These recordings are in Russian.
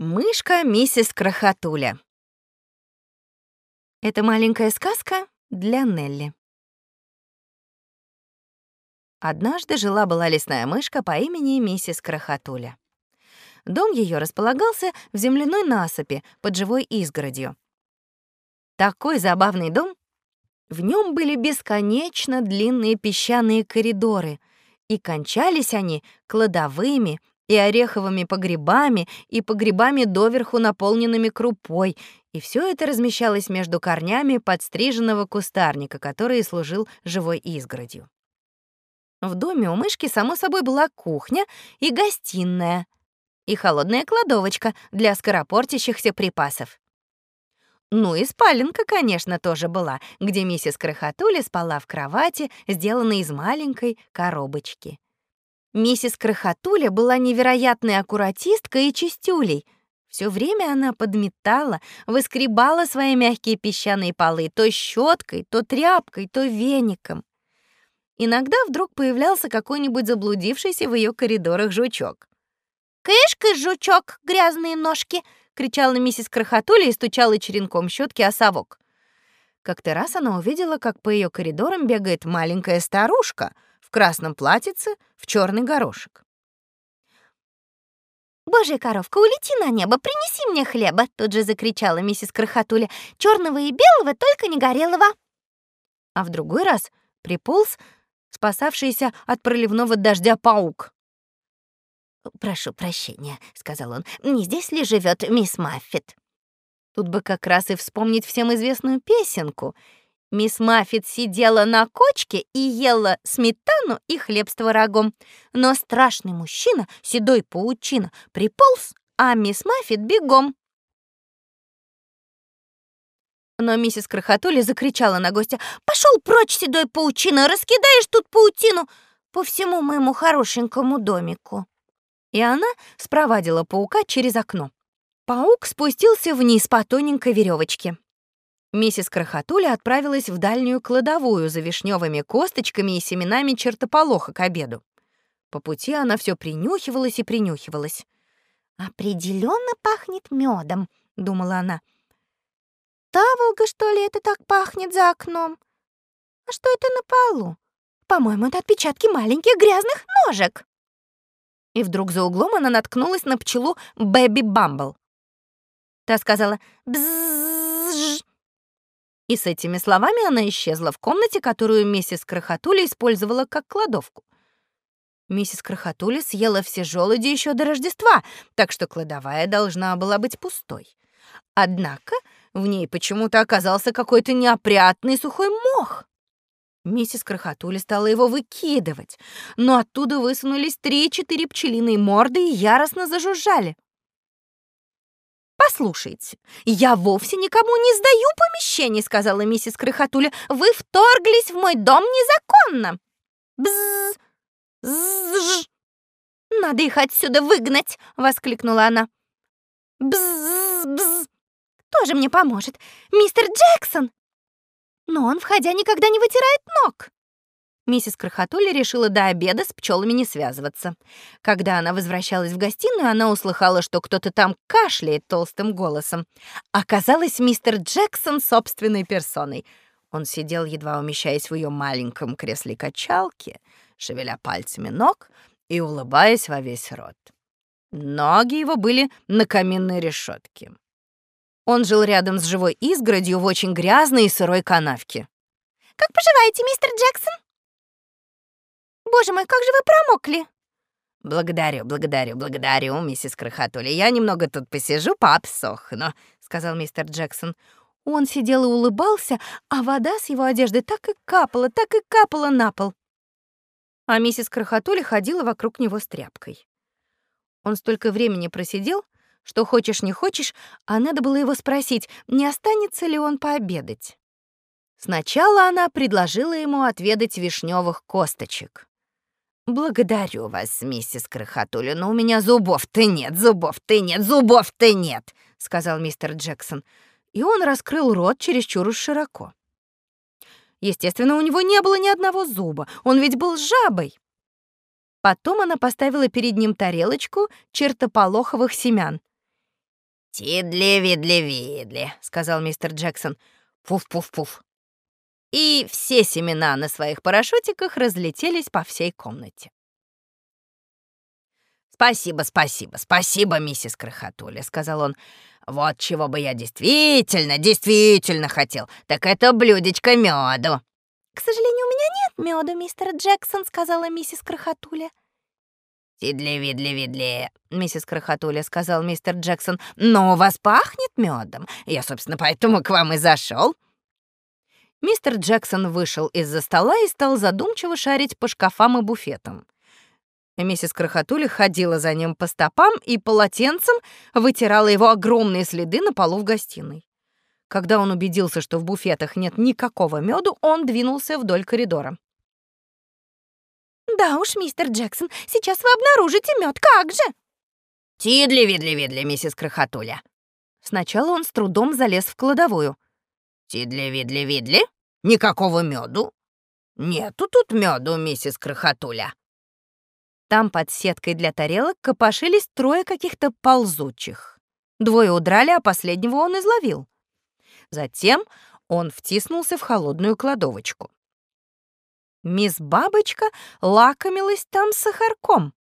Мышка миссис Крохотуля. Это маленькая сказка для Нелли. Однажды жила-была лесная мышка по имени миссис Крохотуля. Дом ее располагался в земляной насыпи под живой изгородью. Такой забавный дом. В нем были бесконечно длинные песчаные коридоры, и кончались они кладовыми и ореховыми погребами, и погребами доверху наполненными крупой, и все это размещалось между корнями подстриженного кустарника, который служил живой изгородью. В доме у мышки, само собой, была кухня и гостиная, и холодная кладовочка для скоропортящихся припасов. Ну и спаленка, конечно, тоже была, где миссис Крохотуля спала в кровати, сделанной из маленькой коробочки. Миссис Крохотуля была невероятной аккуратисткой и чистюлей. Все время она подметала, выскребала свои мягкие песчаные полы то щеткой, то тряпкой, то веником. Иногда вдруг появлялся какой-нибудь заблудившийся в ее коридорах жучок. «Кыш-кыш, жучок, грязные ножки!» — кричала миссис Крохотуля и стучала черенком щетки о совок. Как-то раз она увидела, как по ее коридорам бегает маленькая старушка — в красном платьице, в черный горошек. «Божья коровка, улети на небо, принеси мне хлеба!» Тут же закричала миссис Крохотуля. «Черного и белого, только не горелого!» А в другой раз приполз спасавшийся от проливного дождя паук. «Прошу прощения», — сказал он, — «не здесь ли живет мисс Маффет?» Тут бы как раз и вспомнить всем известную песенку — Мисс Маффит сидела на кочке и ела сметану и хлеб с творогом. Но страшный мужчина, седой паучина, приполз, а мисс Маффит бегом. Но миссис Крохотуля закричала на гостя. «Пошел прочь, седой паучина, раскидаешь тут паутину по всему моему хорошенькому домику». И она спровадила паука через окно. Паук спустился вниз по тоненькой веревочке. Миссис Крохотуля отправилась в дальнюю кладовую за вишневыми косточками и семенами чертополоха к обеду. По пути она все принюхивалась и принюхивалась. Определенно пахнет медом, думала она. Таволга, что ли, это так пахнет за окном? А что это на полу? По-моему, это отпечатки маленьких грязных ножек. И вдруг за углом она наткнулась на пчелу Бэби Бамбл. Та сказала «бзззж», и с этими словами она исчезла в комнате, которую миссис Крохотуля использовала как кладовку. Миссис Крохотуля съела все желуди еще до Рождества, так что кладовая должна была быть пустой. Однако в ней почему-то оказался какой-то неопрятный сухой мох. Миссис Крохотуля стала его выкидывать, но оттуда высунулись три-четыре пчелиные морды и яростно зажужжали. «Послушайте, я вовсе никому не сдаю помещение», — сказала миссис Крохотуля. «Вы вторглись в мой дом незаконно». «Бзз! Зж! Надо их отсюда выгнать!» — воскликнула она. «Бзз! Бзз! Кто же мне поможет? Мистер Джексон!» «Но он, входя, никогда не вытирает ног». Миссис Крохотуля решила до обеда с пчелами не связываться. Когда она возвращалась в гостиную, она услыхала, что кто-то там кашляет толстым голосом. Оказалось, мистер Джексон собственной персоной. Он сидел, едва умещаясь в ее маленьком кресле качалки, шевеля пальцами ног и улыбаясь во весь рот. Ноги его были на каминной решетке. Он жил рядом с живой изгородью в очень грязной и сырой канавке. «Как поживаете, мистер Джексон?» Боже мой, как же вы промокли!» «Благодарю, благодарю, благодарю, миссис Крохотуля. Я немного тут посижу, пообсохну», — сказал мистер Джексон. Он сидел и улыбался, а вода с его одежды так и капала, так и капала на пол. А миссис Крохотуля ходила вокруг него с тряпкой. Он столько времени просидел, что хочешь не хочешь, а надо было его спросить, не останется ли он пообедать. Сначала она предложила ему отведать вишневых косточек. «Благодарю вас, миссис Крохотуля, но у меня зубов-то нет, зубов-то нет, зубов-то нет», — сказал мистер Джексон. И он раскрыл рот чересчур широко. Естественно, у него не было ни одного зуба, он ведь был жабой. Потом она поставила перед ним тарелочку чертополоховых семян. «Тидли-видли-видли», — сказал мистер Джексон. «Пуф-пуф-пуф». И все семена на своих парашютиках разлетелись по всей комнате. «Спасибо, спасибо, спасибо, миссис Крохотуля», — сказал он. «Вот чего бы я действительно, действительно хотел, так это блюдечко меду». «К сожалению, у меня нет меду, мистер Джексон», — сказала миссис Крохотуля. «Тидли-видли-видли, миссис Крохотуля», — сказал мистер Джексон. «Но у вас пахнет медом. Я, собственно, поэтому к вам и зашел. Мистер Джексон вышел из-за стола и стал задумчиво шарить по шкафам и буфетам. Миссис Крохотуля ходила за ним по стопам и полотенцем вытирала его огромные следы на полу в гостиной. Когда он убедился, что в буфетах нет никакого меду, он двинулся вдоль коридора. «Да уж, мистер Джексон, сейчас вы обнаружите мед, как же!» «Тидли-видли-видли, миссис Крохотуля!» Сначала он с трудом залез в кладовую. «Тидли-видли-видли? Никакого меду? Нету тут меду, миссис Крохотуля!» Там под сеткой для тарелок копошились трое каких-то ползучих. Двое удрали, а последнего он изловил. Затем он втиснулся в холодную кладовочку. Мисс Бабочка лакомилась там сахарком.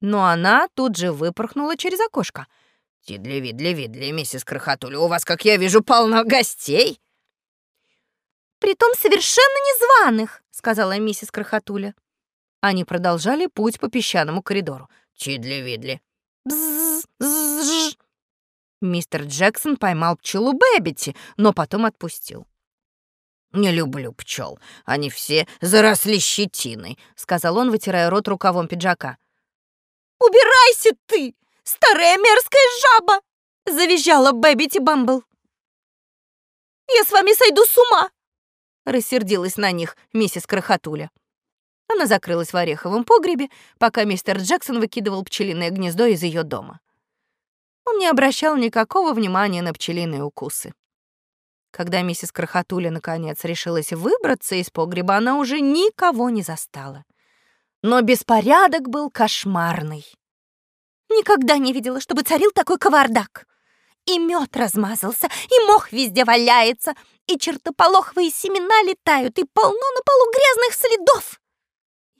Но она тут же выпорхнула через окошко. «Тидли-видли-видли, миссис Крохотуля, у вас, как я вижу, полно гостей!» «Притом совершенно незваных», — сказала миссис Крохотуля. Они продолжали путь по песчаному коридору. «Тидли-видли!» Мистер Джексон поймал пчелу Бэббити, но потом отпустил. «Не люблю пчел. Они все заросли щетиной», — сказал он, вытирая рот рукавом пиджака. «Убирайся ты, старая мерзкая жаба!» — завизжала Бэббити Бамбл. «Я с вами сойду с ума!» — рассердилась на них миссис Крохотуля. Она закрылась в ореховом погребе, пока мистер Джексон выкидывал пчелиное гнездо из ее дома. Он не обращал никакого внимания на пчелиные укусы. Когда миссис Крохотуля наконец решилась выбраться из погреба, она уже никого не застала. Но беспорядок был кошмарный. Никогда не видела, чтобы царил такой кавардак. И мед размазался, и мох везде валяется, и чертополоховые семена летают, и полно на полу грязных следов.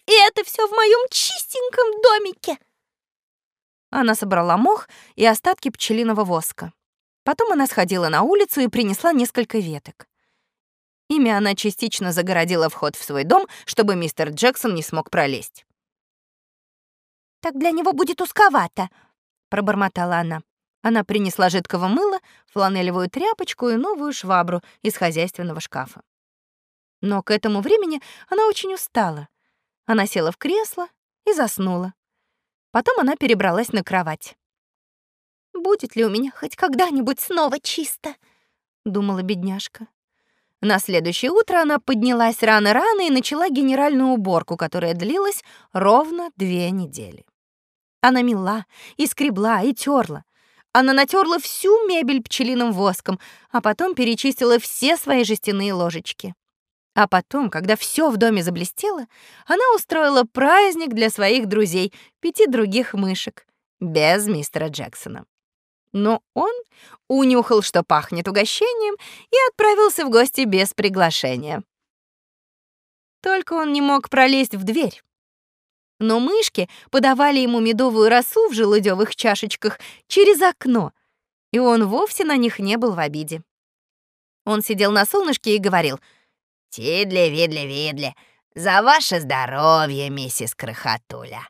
И это все в моем чистеньком домике. Она собрала мох и остатки пчелиного воска. Потом она сходила на улицу и принесла несколько веток. Ими она частично загородила вход в свой дом, чтобы мистер Джексон не смог пролезть. «Так для него будет узковато», — пробормотала она. Она принесла жидкого мыла, фланелевую тряпочку и новую швабру из хозяйственного шкафа. Но к этому времени она очень устала. Она села в кресло и заснула. Потом она перебралась на кровать. «Будет ли у меня хоть когда-нибудь снова чисто?» — думала бедняжка. На следующее утро она поднялась рано-рано и начала генеральную уборку, которая длилась ровно две недели. Она мела и скребла и терла. Она натерла всю мебель пчелиным воском, а потом перечистила все свои жестяные ложечки. А потом, когда все в доме заблестело, она устроила праздник для своих друзей, пяти других мышек, без мистера Джексона но он унюхал, что пахнет угощением, и отправился в гости без приглашения. Только он не мог пролезть в дверь. Но мышки подавали ему медовую росу в желудевых чашечках через окно, и он вовсе на них не был в обиде. Он сидел на солнышке и говорил «Тидли-видли-видли, за ваше здоровье, миссис Крохотуля».